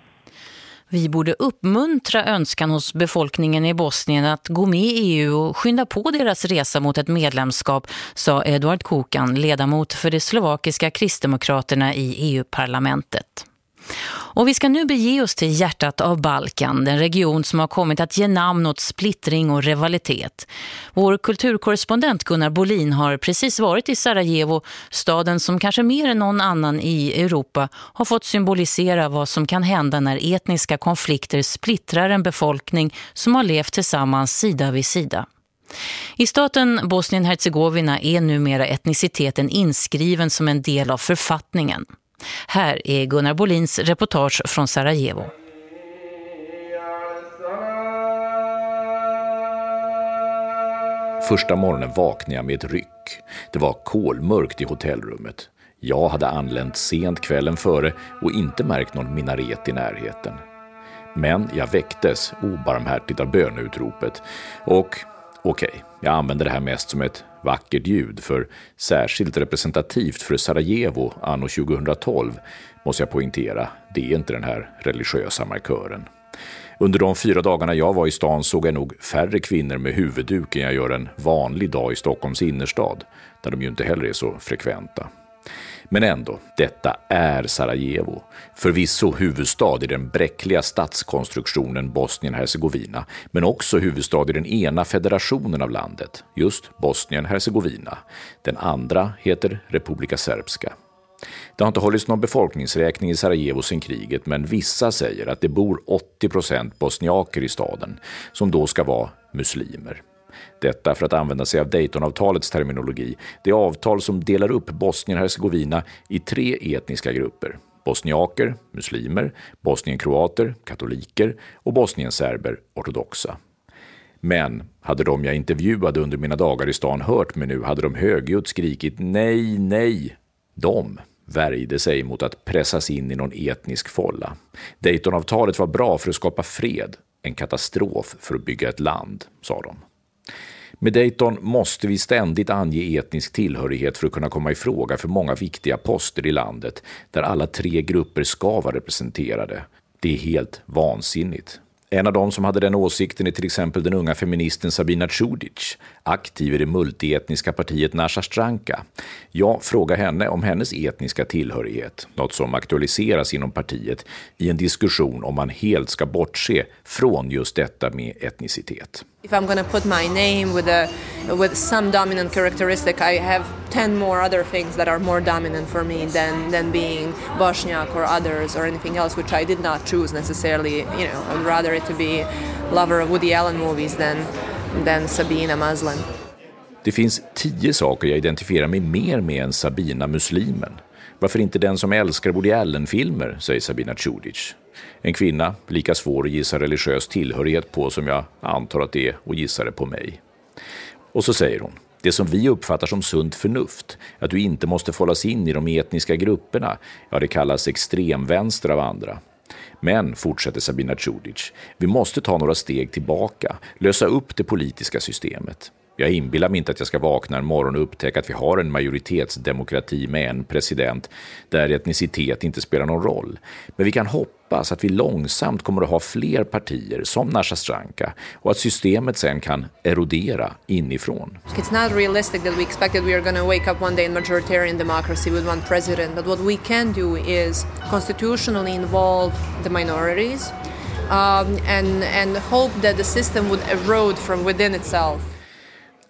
Vi borde uppmuntra önskan hos befolkningen i Bosnien att gå med i EU och skynda på deras resa mot ett medlemskap, sa Eduard Kukan, ledamot för de slovakiska kristdemokraterna i EU-parlamentet. Och vi ska nu bege oss till hjärtat av Balkan, den region som har kommit att ge namn åt splittring och rivalitet. Vår kulturkorrespondent Gunnar Bolin har precis varit i Sarajevo, staden som kanske mer än någon annan i Europa har fått symbolisera vad som kan hända när etniska konflikter splittrar en befolkning som har levt tillsammans sida vid sida. I staten Bosnien-Herzegovina är numera etniciteten inskriven som en del av författningen. Här är Gunnar Bolins reportage från Sarajevo. Första morgonen vaknade jag med ett ryck. Det var kolmörkt i hotellrummet. Jag hade anlänt sent kvällen före och inte märkt någon minaret i närheten. Men jag väcktes obarmhärtigt av böneutropet och okej, okay, jag använder det här mest som ett vackert ljud, för särskilt representativt för Sarajevo anno 2012 måste jag poängtera, det är inte den här religiösa markören. Under de fyra dagarna jag var i stan såg jag nog färre kvinnor med huvudduk än jag gör en vanlig dag i Stockholms innerstad, där de ju inte heller är så frekventa. Men ändå, detta är Sarajevo. Förvisso huvudstad i den bräckliga statskonstruktionen Bosnien-Hercegovina, men också huvudstad i den ena federationen av landet, just Bosnien-Hercegovina. Den andra heter Republika Srpska. Det har inte hållits någon befolkningsräkning i Sarajevo sedan kriget, men vissa säger att det bor 80 procent bosniaker i staden, som då ska vara muslimer. Detta för att använda sig av Daytonavtalets terminologi, det avtal som delar upp Bosnien-Hercegovina i tre etniska grupper. Bosniaker, muslimer, bosnienkroater, katoliker och bosnienserber, ortodoxa. Men hade de jag intervjuade under mina dagar i stan hört mig nu hade de högljutt skrikit nej, nej. De värjde sig mot att pressas in i någon etnisk folla. Daytonavtalet var bra för att skapa fred, en katastrof för att bygga ett land, sa de. Med Dayton måste vi ständigt ange etnisk tillhörighet för att kunna komma i fråga för många viktiga poster i landet där alla tre grupper ska vara representerade. Det är helt vansinnigt. En av dem som hade den åsikten är till exempel den unga feministen Sabina Cudic, aktiv i det multietniska partiet Nasha Stranka. Jag frågar henne om hennes etniska tillhörighet, något som aktualiseras inom partiet i en diskussion om man helt ska bortse från just detta med etnicitet. If I'm going to put my name with a with some dominant characteristic, I have 10 more other things that are more dominant for me than than being Bosniak or others or anything else which I did not choose necessarily, you know, I'd rather it to be lover of Woody Allen movies than than Sabina Muslim. Det finns tio saker jag identifierar mig mer med än Sabina muslimen. Varför inte den som älskar Woody Allen-filmer, säger Sabina Čudic. En kvinna, lika svår att gissa religiös tillhörighet på som jag antar att det är att gissa det på mig. Och så säger hon, det som vi uppfattar som sunt förnuft, att du inte måste fållas in i de etniska grupperna, ja det kallas extremvänster av andra. Men, fortsätter Sabina Cudic, vi måste ta några steg tillbaka, lösa upp det politiska systemet. Jag inbillar mig inte att jag ska vakna en morgon och upptäcka att vi har en majoritetsdemokrati med en president där etnicitet inte spelar någon roll. Men vi kan hoppas att vi långsamt kommer att ha fler partier som Nasha Stranka och att systemet sen kan erodera inifrån. It's not realistic that we expect that we are going to wake up one day in majoritarian democracy with one president, but what we can do is constitutionally involve the minorities um, and, and hope that the system would erode from within itself.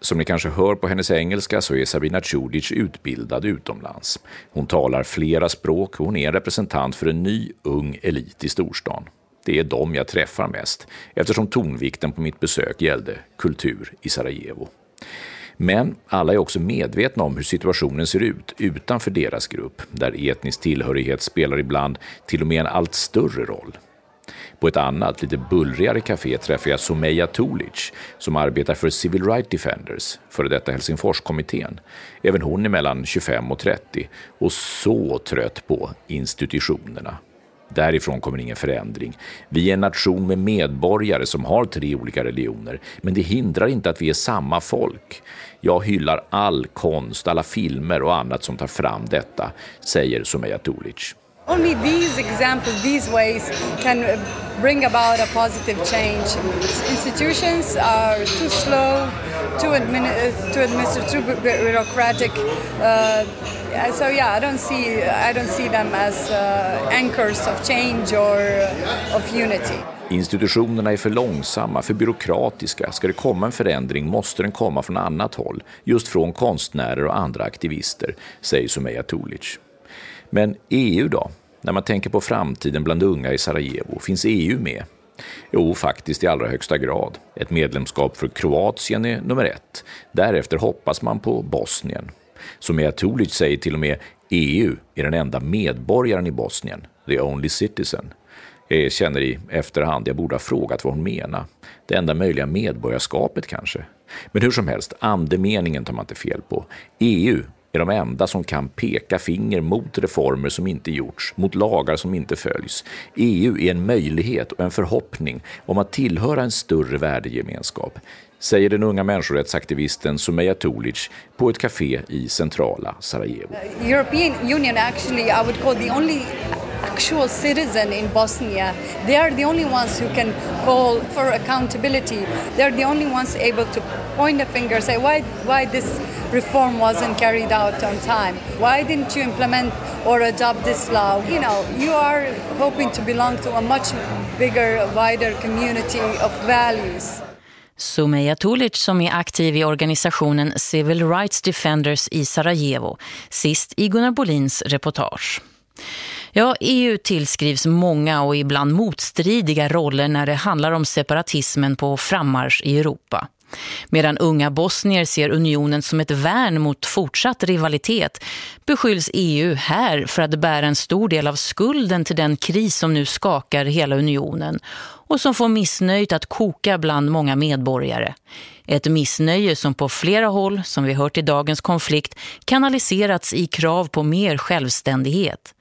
Som ni kanske hör på hennes engelska så är Sabina Cudic utbildad utomlands. Hon talar flera språk och hon är en representant för en ny ung elit i storstan. Det är dem jag träffar mest eftersom tonvikten på mitt besök gällde kultur i Sarajevo. Men alla är också medvetna om hur situationen ser ut utanför deras grupp, där etnisk tillhörighet spelar ibland till och med en allt större roll. På ett annat, lite bullrigare café träffar jag Someja Tulic som arbetar för Civil Rights Defenders, före detta Helsingforskommittén. Även hon är mellan 25 och 30 och så trött på institutionerna. Därifrån kommer ingen förändring. Vi är en nation med medborgare som har tre olika religioner, men det hindrar inte att vi är samma folk. Jag hyllar all konst, alla filmer och annat som tar fram detta, säger Someja Tulic. Only these examples, these ways can bring about a positive change. Institutions are too slow, too, admin- too administrative, too bureaucratic. Uh, so yeah, I don't see I don't see them as uh, anchors of change or uh, of unity. Institutionerna är för långsamma, för byråkratiska. Ska det komma en förändring måste den komma från annat håll, just från konstnärer och andra aktivister, säger Sumeja Tulic. Men EU då? När man tänker på framtiden bland unga i Sarajevo, finns EU med? Jo, faktiskt i allra högsta grad. Ett medlemskap för Kroatien är nummer ett. Därefter hoppas man på Bosnien. Som Tulic säger till och med EU är den enda medborgaren i Bosnien, the only citizen. Jag känner i efterhand, jag borde ha frågat vad hon menar. Det enda möjliga medborgarskapet kanske. Men hur som helst, andemeningen tar man inte fel på. EU är de enda som kan peka finger mot reformer som inte gjorts, mot lagar som inte följs. EU är en möjlighet och en förhoppning om att tillhöra en större värdegemenskap, säger den unga människorättsaktivisten Sumeja Tulic på ett café i centrala Sarajevo. European Union actually I would call the only actual citizen in Bosnia. They are the only ones who can call for accountability. They are the only ones able to point a finger, say why why this reform wasn't carried out on time. Why didn't you implement or adopt this law? You know, you are hoping to belong to a much bigger, wider community of values. Sumeja Tulic som är aktiv i organisationen Civil Rights Defenders i Sarajevo, sist i Gunnar Bolins reportage. Ja, EU tillskrivs många och ibland motstridiga roller när det handlar om separatismen på frammarsch i Europa. Medan unga bosnier ser unionen som ett värn mot fortsatt rivalitet beskylls EU här för att bära en stor del av skulden till den kris som nu skakar hela unionen och som får missnöjt att koka bland många medborgare. Ett missnöje som på flera håll, som vi hört i dagens konflikt, kanaliserats i krav på mer självständighet.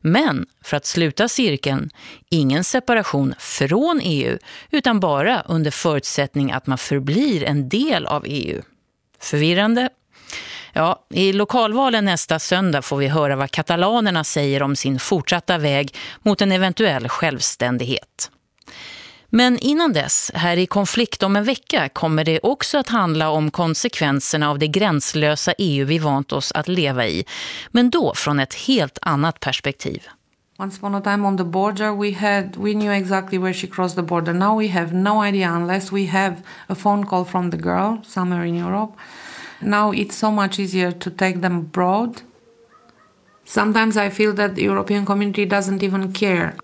Men för att sluta cirkeln, ingen separation från EU utan bara under förutsättning att man förblir en del av EU. Förvirrande? Ja, i lokalvalen nästa söndag får vi höra vad katalanerna säger om sin fortsatta väg mot en eventuell självständighet. Men innan dess, här i konflikt om en vecka, kommer det också att handla om konsekvenserna av det gränslösa EU vi vant oss att leva i. Men då från ett helt annat perspektiv. Once upon a time on the border we had we knew exactly where she crossed the border. Now we have no idea unless we have a phone call from the girl somewhere in Europe. Now it's so much easier to take them abroad. Sometimes I feel that the European community doesn't even care.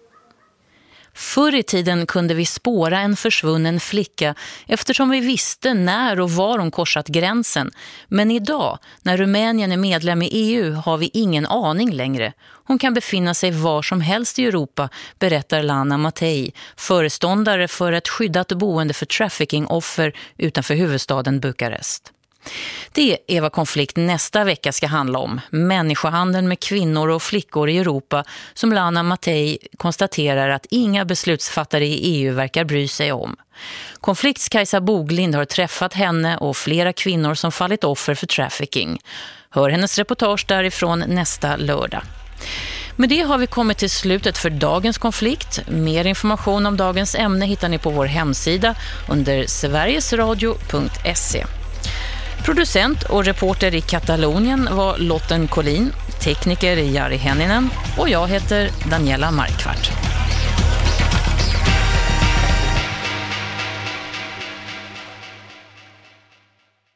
Förr i tiden kunde vi spåra en försvunnen flicka eftersom vi visste när och var hon korsat gränsen. Men idag, när Rumänien är medlem i EU, har vi ingen aning längre. Hon kan befinna sig var som helst i Europa, berättar Lana Matei, föreståndare för ett skyddat boende för trafficking-offer utanför huvudstaden Bukarest. Det är vad konflikt nästa vecka ska handla om. Människohandeln med kvinnor och flickor i Europa som Lana Mattei konstaterar att inga beslutsfattare i EU verkar bry sig om. Konflikts Kajsa Boglind har träffat henne och flera kvinnor som fallit offer för trafficking. Hör hennes reportage därifrån nästa lördag. Med det har vi kommit till slutet för dagens konflikt. Mer information om dagens ämne hittar ni på vår hemsida under sverigesradio.se. Producent och reporter i Katalonien var Lotten Collin, tekniker Jari Henninen och jag heter Daniela Markvart.